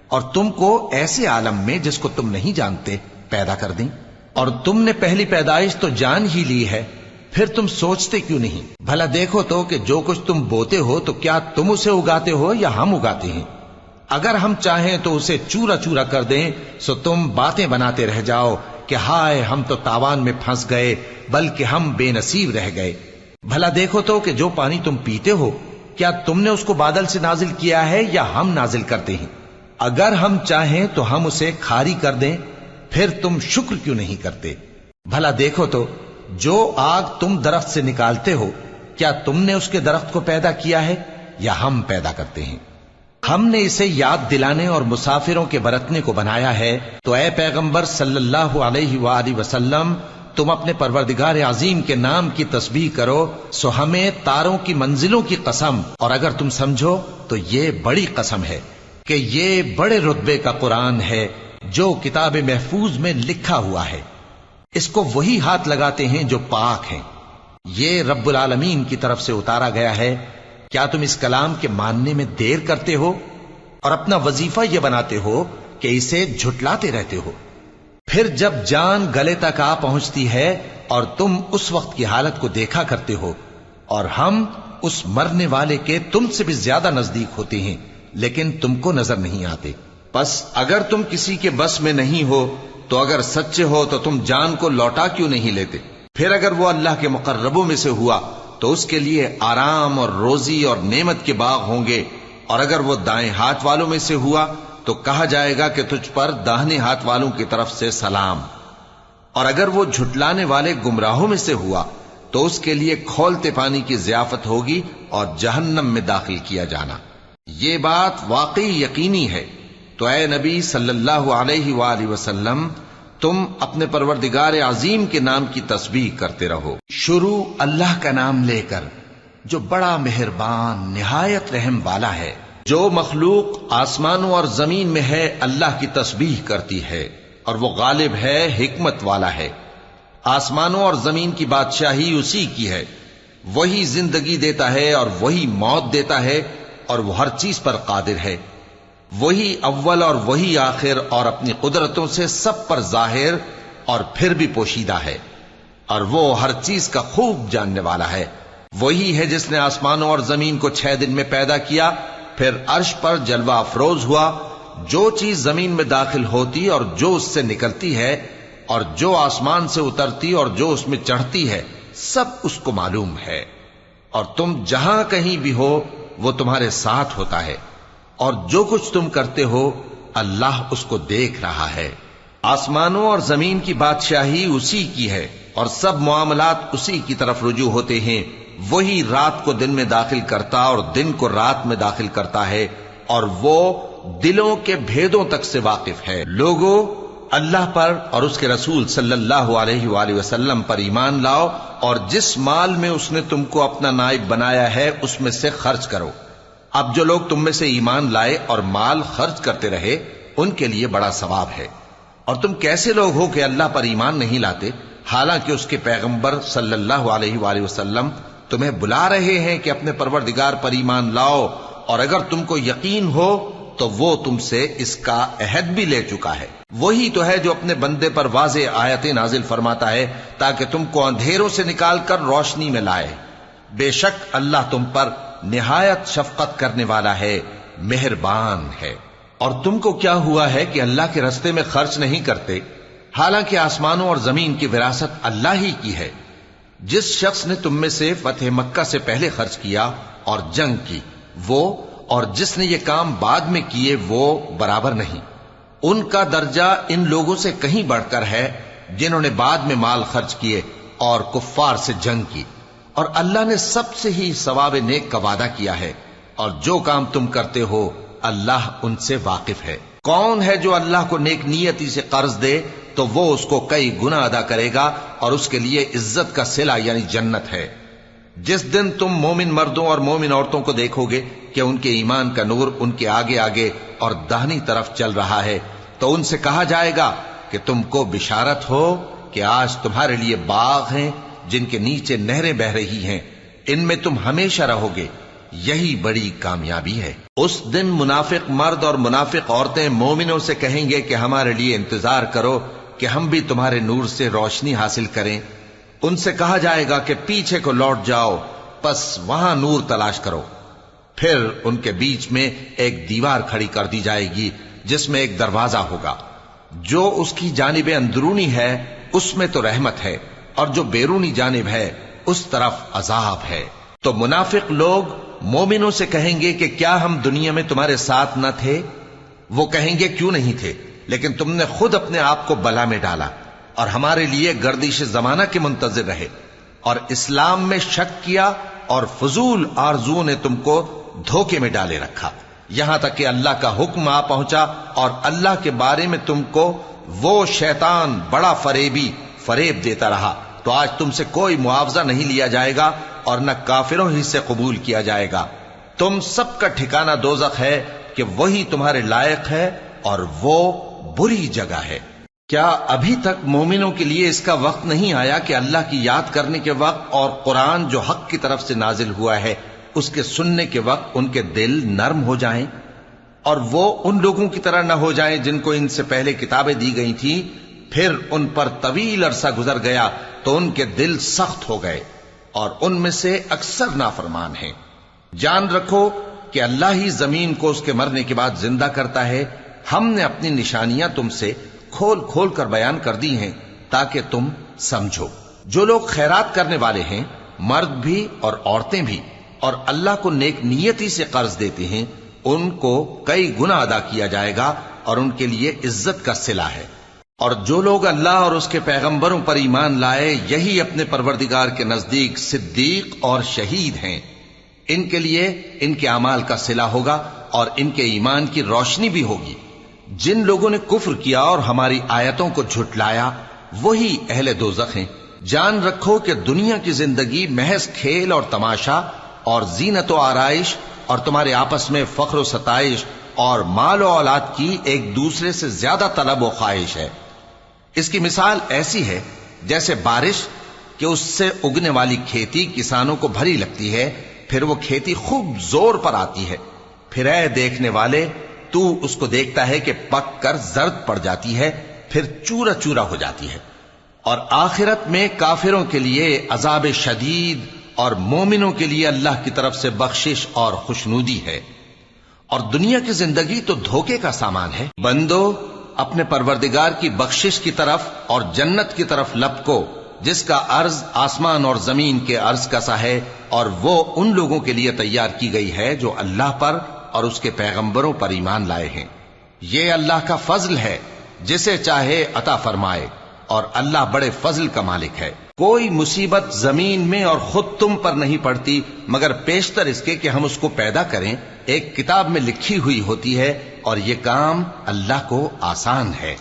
اور تم کو ایسے عالم میں جس کو تم نہیں جانتے پیدا کر دیں۔ اور تم نے پہلی پیدائش تو جان ہی لی ہے پھر تم سوچتے کیوں نہیں؟ بھلا دیکھو تو کہ جو کچھ تم بوتے ہو تو کیا تم اسے اگاتے ہو یا ہم اگاتے ہیں؟ اگر ہم چاہیں تو اسے چورا چورا کر دیں، سو تم باتیں بناتے رہ جاؤ کہ ہائے، ہم تو تاوان میں پھنس گئے، بلکہ ہم بے نصیب رہ گئے۔ بھلا دیکھو تو کہ جو پانی تم پیتے ہو، کیا تم نے اس کو بادل سے نازل کیا ہے یا ہم نازل کرتے ہیں؟ اگر ہم چاہیں تو ہم اسے کھاری کر دیں، پھر تم شکر کیوں نہیں کرتے؟ بھلا دیکھو تو جو آگ تم درخت سے نکالتے ہو، کیا تم نے اس کے درخت کو پیدا کیا ہے یا ہم پیدا کرتے ہیں؟ ہم نے اسے یاد دلانے اور مسافروں کے برتنے کو بنایا ہے۔ تو اے پیغمبر صلی اللہ علیہ وآلہ وسلم، تم اپنے پروردگار عظیم کے نام کی تسبیح کرو، سو ہمیں تاروں کی منزلوں کی قسم۔ اور اگر تم سمجھو، تو یہ بڑی قسم ہے کہ یہ بڑے رتبے کا قرآن ہے جو کتاب محفوظ میں لکھا ہوا ہے۔ اس کو وہی ہاتھ لگاتے ہیں جو پاک ہیں۔ یہ رب العالمین کی طرف سے اتارا گیا ہے۔ کیا تم اس کلام کے ماننے میں دیر کرتے ہو اور اپنا وظیفہ یہ بناتے ہو کہ اسے جھٹلاتے رہتے ہو؟ پھر جب جان گلے تک آ پہنچتی ہے اور تم اس وقت کی حالت کو دیکھا کرتے ہو، اور ہم اس مرنے والے کے تم سے بھی زیادہ نزدیک ہوتے ہیں، لیکن تم کو نظر نہیں آتے۔ بس اگر تم کسی کے بس میں نہیں ہو تو اگر سچے ہو تو تم جان کو لوٹا کیوں نہیں لیتے؟ پھر اگر وہ اللہ کے مقربوں میں سے ہوا، تو اس کے لیے آرام اور روزی اور نعمت کے باغ ہوں گے۔ اور اگر وہ دائیں ہاتھ والوں میں سے ہوا، تو کہا جائے گا کہ تجھ پر داہنے ہاتھ والوں کی طرف سے سلام۔ اور اگر وہ جھٹلانے والے گمراہوں میں سے ہوا، تو اس کے لیے کھولتے پانی کی ضیافت ہوگی اور جہنم میں داخل کیا جانا۔ یہ بات واقعی یقینی ہے۔ تو اے نبی صلی اللہ علیہ وآلہ وسلم، تم اپنے پروردگار عظیم کے نام کی تسبیح کرتے رہو۔ شروع اللہ کا نام لے کر، جو بڑا مہربان، نہایت رحم والا ہے، جو مخلوق آسمانوں اور زمین میں ہے، اللہ کی تسبیح کرتی ہے، اور وہ غالب ہے، حکمت والا ہے۔ آسمانوں اور زمین کی بادشاہی اسی کی ہے۔ وہی زندگی دیتا ہے اور وہی موت دیتا ہے، اور وہ ہر چیز پر قادر ہے۔ وہی اول اور وہی آخر اور اپنی قدرتوں سے سب پر ظاہر اور پھر بھی پوشیدہ ہے، اور وہ ہر چیز کا خوب جاننے والا ہے۔ وہی ہے جس نے آسمانوں اور زمین کو چھ دن میں پیدا کیا، پھر عرش پر جلوہ افروز ہوا۔ جو چیز زمین میں داخل ہوتی اور جو اس سے نکلتی ہے، اور جو آسمان سے اترتی اور جو اس میں چڑھتی ہے، سب اس کو معلوم ہے۔ اور تم جہاں کہیں بھی ہو، وہ تمہارے ساتھ ہوتا ہے۔ اور جو کچھ تم کرتے ہو، اللہ اس کو دیکھ رہا ہے۔ آسمانوں اور زمین کی بادشاہی اسی کی ہے اور سب معاملات اسی کی طرف رجوع ہوتے ہیں۔ وہی رات کو دن میں داخل کرتا اور دن کو رات میں داخل کرتا ہے اور وہ دلوں کے بھیدوں تک سے واقف ہے۔ لوگوں اللہ پر اور اس کے رسول صلی اللہ علیہ وآلہ وسلم پر ایمان لاؤ اور جس مال میں اس نے تم کو اپنا نائب بنایا ہے، اس میں سے خرچ کرو۔ اب جو لوگ تم میں سے ایمان لائے اور مال خرچ کرتے رہے، ان کے لیے بڑا ثواب ہے۔ اور تم کیسے لوگ ہو کہ اللہ پر ایمان نہیں لاتے؟ حالانکہ اس کے پیغمبر صلی اللہ علیہ وآلہ وسلم تمہیں بلا رہے ہیں کہ اپنے پروردگار پر ایمان لاؤ۔ اور اگر تم کو یقین ہو، تو وہ تم سے اس کا عہد بھی لے چکا ہے۔ وہی تو ہے جو اپنے بندے پر واضح آیتیں نازل فرماتا ہے، تاکہ تم کو اندھیروں سے نکال کر روشنی میں لائے۔ بے شک اللہ تم پر نہایت شفقت کرنے والا ہے، مہربان ہے۔ اور تم کو کیا ہوا ہے کہ اللہ کے رستے میں خرچ نہیں کرتے؟ حالانکہ آسمانوں اور زمین کی وراثت اللہ ہی کی ہے۔ جس شخص نے تم میں سے فتح مکہ سے پہلے خرچ کیا اور جنگ کی، وہ اور جس نے یہ کام بعد میں کیے، وہ برابر نہیں۔ ان کا درجہ ان لوگوں سے کہیں بڑھ کر ہے جنہوں نے بعد میں مال خرچ کیے اور کفار سے جنگ کی۔ اور اللہ نے سب سے ہی ثواب نیک کا وعدہ کیا ہے، اور جو کام تم کرتے ہو، اللہ ان سے واقف ہے۔ کون ہے جو اللہ کو نیک نیتی سے قرض دے، تو وہ اس کو کئی گنا ادا کرے گا، اور اس کے لیے عزت کا سلا یعنی جنت ہے۔ جس دن تم مومن مردوں اور مومن عورتوں کو دیکھو گے کہ ان کے ایمان کا نور ان کے آگے آگے اور دہنی طرف چل رہا ہے، تو ان سے کہا جائے گا کہ تم کو بشارت ہو کہ آج تمہارے لیے باغ ہیں جن کے نیچے نہریں بہ رہی ہیں، ان میں تم ہمیشہ رہو گے۔ یہی بڑی کامیابی ہے۔ اس دن منافق مرد اور منافق عورتیں مومنوں سے کہیں گے کہ ہمارے لیے انتظار کرو کہ ہم بھی تمہارے نور سے روشنی حاصل کریں۔ ان سے کہا جائے گا کہ پیچھے کو لوٹ جاؤ، پس وہاں نور تلاش کرو۔ پھر ان کے بیچ میں ایک دیوار کھڑی کر دی جائے گی، جس میں ایک دروازہ ہوگا۔ جو اس کی جانب اندرونی ہے، اس میں تو رحمت ہے۔ اور جو بیرونی جانب ہے، اس طرف عذاب ہے۔ تو منافق لوگ مومنوں سے کہیں گے کہ کیا ہم دنیا میں تمہارے ساتھ نہ تھے؟ وہ کہیں گے کیوں نہیں تھے؟ لیکن تم نے خود اپنے آپ کو بلا میں ڈالا اور ہمارے لیے گردش زمانہ کے منتظر رہے۔ اور اسلام میں شک کیا اور فضول آرزو نے تم کو دھوکے میں ڈالے رکھا۔ یہاں تک کہ اللہ کا حکم آ پہنچا اور اللہ کے بارے میں تم کو وہ شیطان بڑا فریبی فریب دیتا رہا۔ تو آج تم سے کوئی معاوضہ نہیں لیا جائے گا اور نہ کافروں ہی سے قبول کیا جائے گا۔ تم سب کا ٹھکانہ دوزخ ہے کہ وہی تمہارے لائق ہے اور وہ بری جگہ ہے۔ کیا ابھی تک مومنوں کے لیے اس کا وقت نہیں آیا کہ اللہ کی یاد کرنے کے وقت اور قرآن جو حق کی طرف سے نازل ہوا ہے، اس کے سننے کے وقت ان کے دل نرم ہو جائیں؟ اور وہ ان لوگوں کی طرح نہ ہو جائیں جن کو ان سے پہلے کتابیں دی گئی تھی پھر ان پر طویل عرصہ گزر گیا تو ان کے دل سخت ہو گئے اور ان میں سے اکثر نافرمان ہیں۔ جان رکھو کہ اللہ ہی زمین کو اس کے مرنے کے بعد زندہ کرتا ہے۔ ہم نے اپنی نشانیاں تم سے کھول کھول کر بیان کر دی ہیں تاکہ تم سمجھو۔ جو لوگ خیرات کرنے والے ہیں، مرد بھی اور عورتیں بھی، اور اللہ کو نیک نیتی سے قرض دیتے ہیں، ان کو کئی گنا ادا کیا جائے گا اور ان کے لیے عزت کا سلا ہے۔ اور جو لوگ اللہ اور اس کے پیغمبروں پر ایمان لائے، یہی اپنے پروردگار کے نزدیک صدیق اور شہید ہیں۔ ان کے لیے ان کے اعمال کا سلا ہوگا اور ان کے ایمان کی روشنی بھی ہوگی۔ جن لوگوں نے کفر کیا اور ہماری آیتوں کو جھٹلایا، وہی اہل دوزخ ہیں۔ جان رکھو کہ دنیا کی زندگی محض کھیل اور تماشا اور زینت و آرائش اور تمہارے آپس میں فخر و ستائش اور مال و اولاد کی ایک دوسرے سے زیادہ طلب و خواہش ہے۔ اس کی مثال ایسی ہے جیسے بارش کہ اس سے اگنے والی کھیتی کسانوں کو بھری لگتی ہے، پھر وہ کھیتی خوب زور پر آتی ہے۔ پھر اے دیکھنے والے، تو اس کو دیکھتا ہے کہ پک کر زرد پڑ جاتی ہے، پھر چورا چورا ہو جاتی ہے۔ اور آخرت میں کافروں کے لیے عذاب شدید اور مومنوں کے لیے اللہ کی طرف سے بخشش اور خوشنودی ہے۔ اور دنیا کی زندگی تو دھوکے کا سامان ہے۔ بندو اپنے پروردگار کی بخشش کی طرف اور جنت کی طرف لپ کو، جس کا عرض آسمان اور زمین کے عرض کا سا ہے، اور وہ ان لوگوں کے لیے تیار کی گئی ہے جو اللہ پر اور اس کے پیغمبروں پر ایمان لائے ہیں۔ یہ اللہ کا فضل ہے، جسے چاہے عطا فرمائے، اور اللہ بڑے فضل کا مالک ہے۔ کوئی مصیبت زمین میں اور خود تم پر نہیں پڑتی، مگر پیشتر اس کے کہ ہم اس کو پیدا کریں۔ ایک کتاب میں لکھی ہوئی ہوتی ہے اور یہ کام اللہ کو آسان ہے۔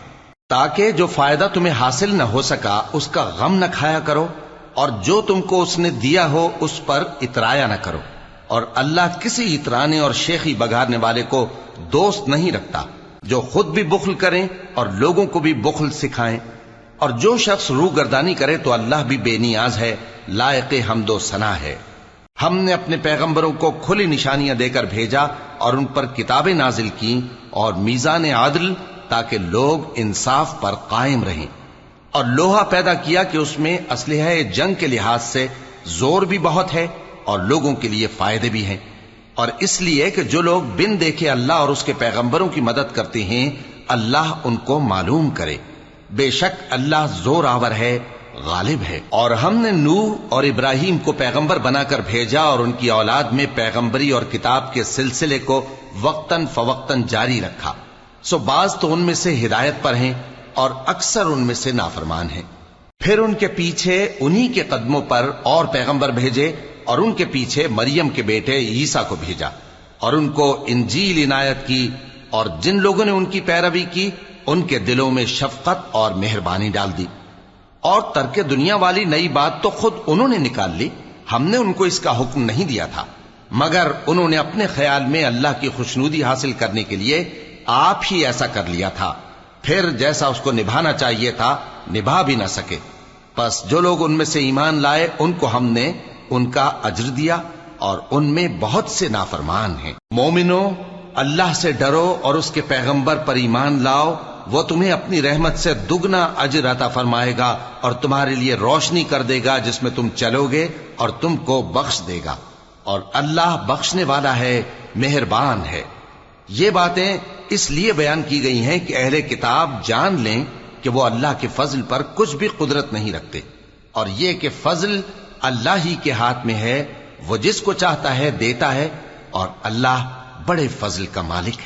تاکہ جو فائدہ تمہیں حاصل نہ ہو سکا، اس کا غم نہ کھایا کرو اور جو تم کو اس نے دیا ہو، اس پر اترایا نہ کرو۔ اور اللہ کسی اترانے اور شیخی بگارنے والے کو دوست نہیں رکھتا۔ جو خود بھی بخل کریں اور لوگوں کو بھی بخل سکھائیں۔ اور جو شخص روح گردانی کرے تو اللہ بھی بے نیاز ہے، لائق حمد و ثنا ہے۔ ہم نے اپنے پیغمبروں کو کھلی نشانیاں دے کر بھیجا اور ان پر کتابیں نازل کی اور میزان عادل تاکہ لوگ انصاف پر قائم رہیں۔ اور لوہا پیدا کیا کہ اس میں اسلحہ جنگ کے لحاظ سے زور بھی بہت ہے اور لوگوں کے لیے فائدے بھی ہیں۔ اور اس لیے کہ جو لوگ بن دیکھے اللہ اور اس کے پیغمبروں کی مدد کرتے ہیں، اللہ ان کو معلوم کرے۔ بے شک اللہ زور آور ہے غالب ہے۔ اور ہم نے نوح اور ابراہیم کو پیغمبر بنا کر بھیجا اور ان کی اولاد میں پیغمبری اور کتاب کے سلسلے کو وقتاً فوقتاً جاری رکھا۔ سو بعض تو ان میں سے ہدایت پر ہیں اور اکثر ان میں سے نافرمان ہیں۔ پھر ان کے پیچھے انہی کے قدموں پر اور پیغمبر بھیجے اور ان کے پیچھے مریم کے بیٹے عیسیٰ کو بھیجا۔ اور ان کو انجیل عنایت کی اور جن لوگوں نے ان کی پیروی کی، ان کے دلوں میں شفقت اور مہربانی ڈال دی۔ اور ترک دنیا والی نئی بات تو خود انہوں نے نکال لی، ہم نے ان کو اس کا حکم نہیں دیا تھا۔ مگر انہوں نے اپنے خیال میں اللہ کی خوشنودی حاصل کرنے کے لیے آپ ہی ایسا کر لیا تھا۔ پھر جیسا اس کو نبھانا چاہیے تھا، نبھا بھی نہ سکے۔ پس جو لوگ ان میں سے ایمان لائے، ان کو ہم نے ان کا اجر دیا اور ان میں بہت سے نافرمان ہیں۔ مومنو، اللہ سے ڈرو اور اس کے پیغمبر پر ایمان لاؤ۔ وہ تمہیں اپنی رحمت سے دگنا اجر عطا فرمائے گا اور تمہارے لیے روشنی کر دے گا جس میں تم چلو گے اور تم کو بخش دے گا اور اللہ بخشنے والا ہے، مہربان ہے۔ یہ باتیں اس لیے بیان کی گئی ہیں کہ اہل کتاب جان لیں کہ وہ اللہ کے فضل پر کچھ بھی قدرت نہیں رکھتے اور یہ کہ فضل اللہ ہی کے ہاتھ میں ہے، وہ جس کو چاہتا ہے دیتا ہے اور اللہ بڑے فضل کا مالک ہے۔